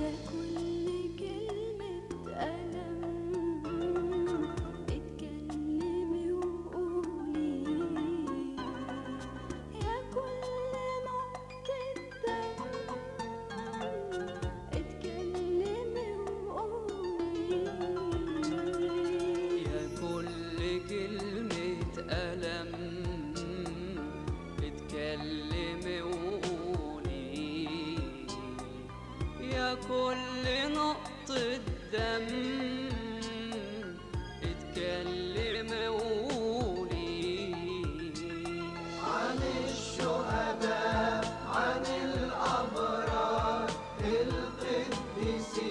يا كل نقطة دم اتكلمي وقولي. عن الشهداء عن الأبرار القديسين.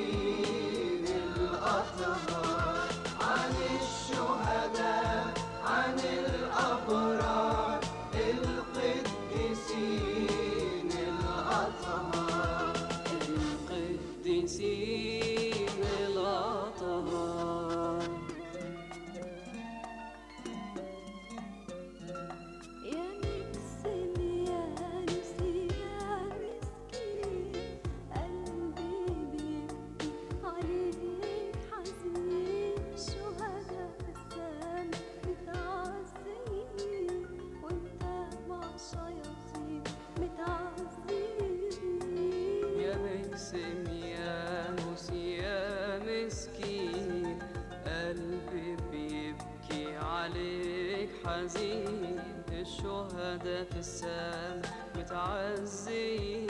متعذبين يا مقسم يا موسى يا مسكين قلبي بيبكي عليك حزين الشهداء في السما متعذبين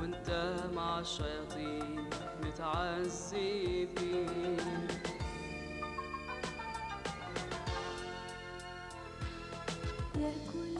وانت مع الشياطين متعذبين يا كل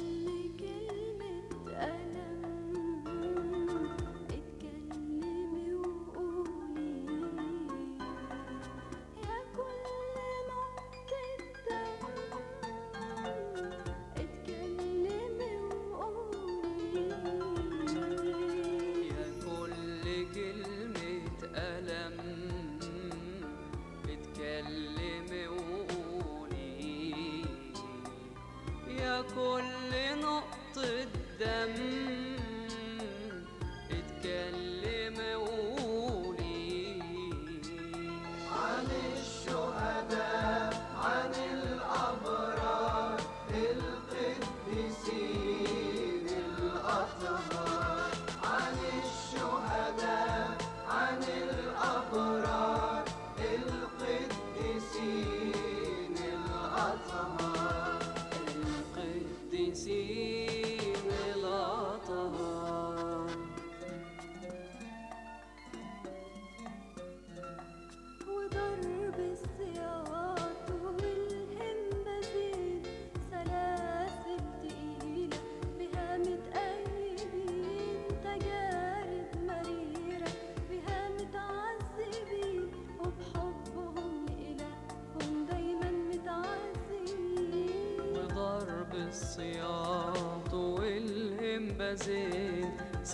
كل نقطة دم.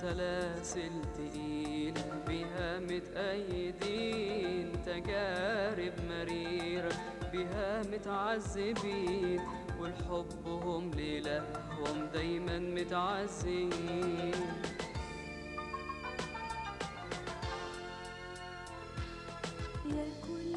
سلاسل تقيلة بيها متأيدين تجارب مريرة بيها متعذبين والحب هم لإلههم دايما متعزين يا كل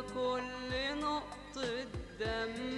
كل نقطة دم.